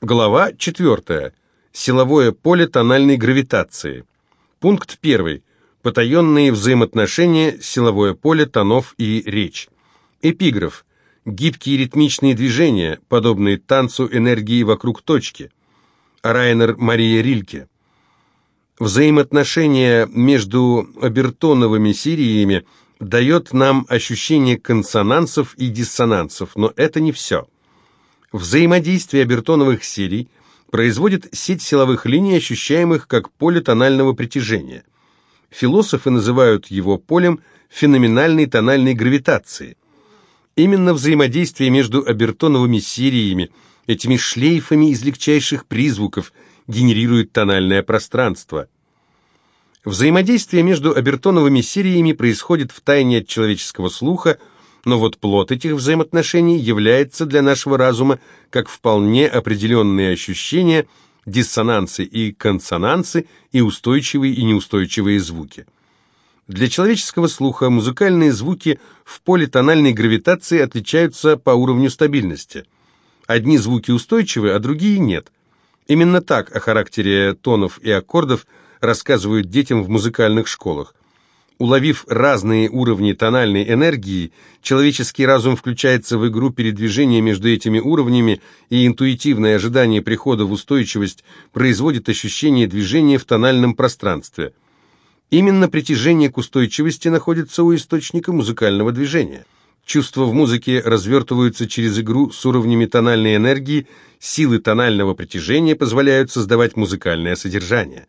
Глава 4. Силовое поле тональной гравитации. Пункт 1. Потаенные взаимоотношения, силовое поле тонов и речь. Эпиграф. Гибкие ритмичные движения, подобные танцу энергии вокруг точки. Райнер Мария Рильке. Взаимоотношения между обертоновыми сериями дает нам ощущение консонансов и диссонансов, но это не все. Взаимодействие обертоновых серий производит сеть силовых линий, ощущаемых как поле тонального притяжения. Философы называют его полем феноменальной тональной гравитации. Именно взаимодействие между обертоновыми сериями, этими шлейфами из легчайших призвуков, генерирует тональное пространство. Взаимодействие между обертоновыми сериями происходит в тайне от человеческого слуха, но вот плод этих взаимоотношений является для нашего разума как вполне определенные ощущения, диссонансы и консонансы, и устойчивые и неустойчивые звуки. Для человеческого слуха музыкальные звуки в поле тональной гравитации отличаются по уровню стабильности. Одни звуки устойчивы, а другие нет. Именно так о характере тонов и аккордов рассказывают детям в музыкальных школах. Уловив разные уровни тональной энергии, человеческий разум включается в игру передвижения между этими уровнями, и интуитивное ожидание прихода в устойчивость производит ощущение движения в тональном пространстве. Именно притяжение к устойчивости находится у источника музыкального движения. Чувства в музыке развертываются через игру с уровнями тональной энергии, силы тонального притяжения позволяют создавать музыкальное содержание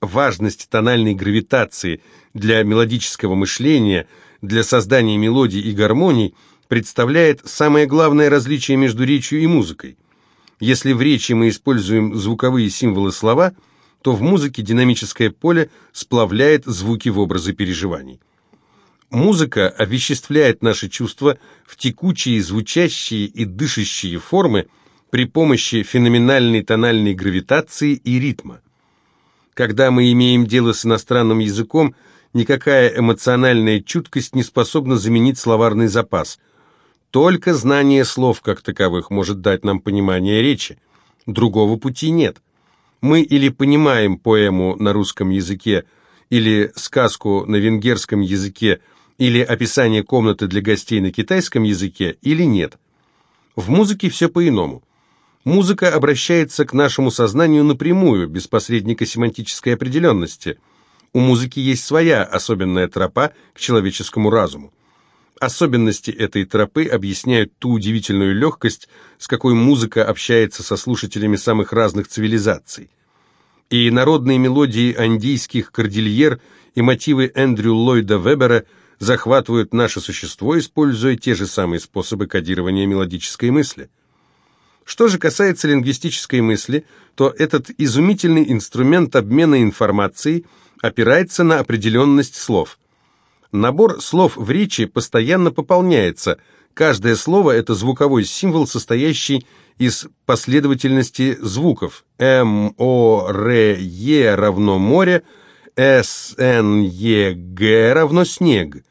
важность тональной гравитации для мелодического мышления, для создания мелодий и гармоний представляет самое главное различие между речью и музыкой. Если в речи мы используем звуковые символы слова, то в музыке динамическое поле сплавляет звуки в образы переживаний. Музыка овеществляет наши чувства в текучие, звучащие и дышащие формы при помощи феноменальной тональной гравитации и ритма. Когда мы имеем дело с иностранным языком, никакая эмоциональная чуткость не способна заменить словарный запас. Только знание слов как таковых может дать нам понимание речи. Другого пути нет. Мы или понимаем поэму на русском языке, или сказку на венгерском языке, или описание комнаты для гостей на китайском языке, или нет. В музыке все по-иному. Музыка обращается к нашему сознанию напрямую, без посредника семантической определенности. У музыки есть своя особенная тропа к человеческому разуму. Особенности этой тропы объясняют ту удивительную легкость, с какой музыка общается со слушателями самых разных цивилизаций. И народные мелодии андийских кордильер и мотивы Эндрю Ллойда Вебера захватывают наше существо, используя те же самые способы кодирования мелодической мысли – что же касается лингвистической мысли, то этот изумительный инструмент обмена информацией опирается на определенность слов. Набор слов в речи постоянно пополняется. Каждое слово – это звуковой символ, состоящий из последовательности звуков. М, О, Р, Е равно море, С, Н, Е, Г равно снег.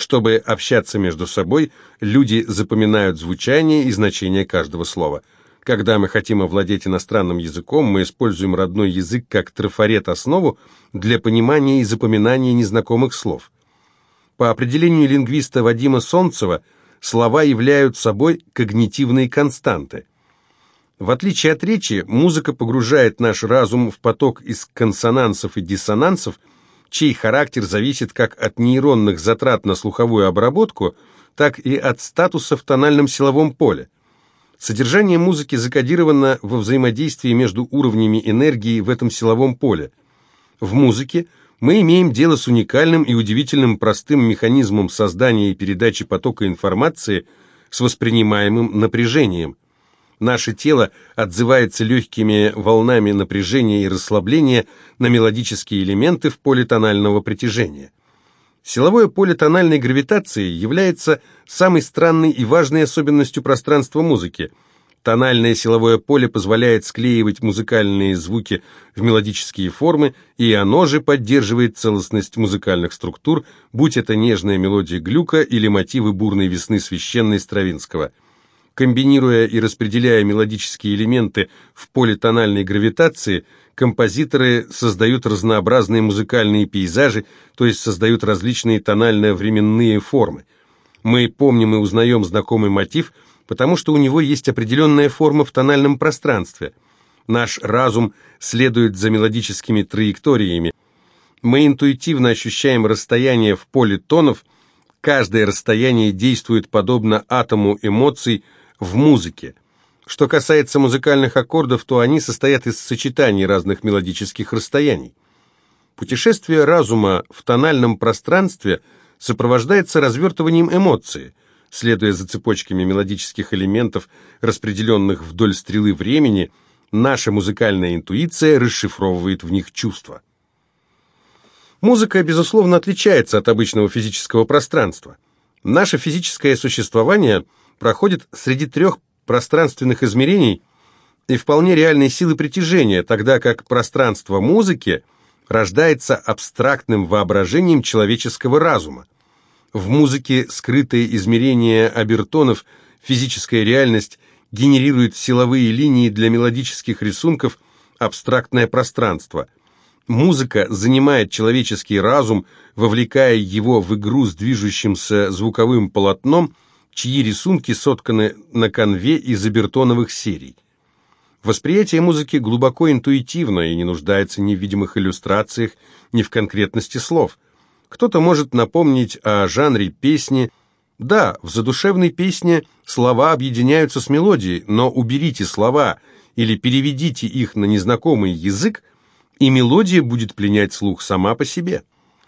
Чтобы общаться между собой, люди запоминают звучание и значение каждого слова. Когда мы хотим овладеть иностранным языком, мы используем родной язык как трафарет-основу для понимания и запоминания незнакомых слов. По определению лингвиста Вадима Солнцева, слова являются собой когнитивные константы. В отличие от речи, музыка погружает наш разум в поток из консонансов и диссонансов, чей характер зависит как от нейронных затрат на слуховую обработку, так и от статуса в тональном силовом поле. Содержание музыки закодировано во взаимодействии между уровнями энергии в этом силовом поле. В музыке мы имеем дело с уникальным и удивительным простым механизмом создания и передачи потока информации с воспринимаемым напряжением. Наше тело отзывается легкими волнами напряжения и расслабления на мелодические элементы в поле тонального притяжения. Силовое поле тональной гравитации является самой странной и важной особенностью пространства музыки. Тональное силовое поле позволяет склеивать музыкальные звуки в мелодические формы, и оно же поддерживает целостность музыкальных структур, будь это нежная мелодия Глюка или мотивы бурной весны священной Стравинского – Комбинируя и распределяя мелодические элементы в поле тональной гравитации, композиторы создают разнообразные музыкальные пейзажи, то есть создают различные тонально-временные формы. Мы помним и узнаем знакомый мотив, потому что у него есть определенная форма в тональном пространстве. Наш разум следует за мелодическими траекториями. Мы интуитивно ощущаем расстояние в поле тонов, каждое расстояние действует подобно атому эмоций в музыке. Что касается музыкальных аккордов, то они состоят из сочетаний разных мелодических расстояний. Путешествие разума в тональном пространстве сопровождается развертыванием эмоции, следуя за цепочками мелодических элементов, распределенных вдоль стрелы времени, наша музыкальная интуиция расшифровывает в них чувства. Музыка, безусловно, отличается от обычного физического пространства. Наше физическое существование проходит среди трех пространственных измерений и вполне реальной силы притяжения, тогда как пространство музыки рождается абстрактным воображением человеческого разума. В музыке скрытые измерения обертонов, физическая реальность генерирует силовые линии для мелодических рисунков, абстрактное пространство – Музыка занимает человеческий разум, вовлекая его в игру с движущимся звуковым полотном, чьи рисунки сотканы на конве из обертоновых серий. Восприятие музыки глубоко интуитивно и не нуждается ни в видимых иллюстрациях, ни в конкретности слов. Кто-то может напомнить о жанре песни. Да, в задушевной песне слова объединяются с мелодией, но уберите слова или переведите их на незнакомый язык, и мелодия будет пленять слух сама по себе –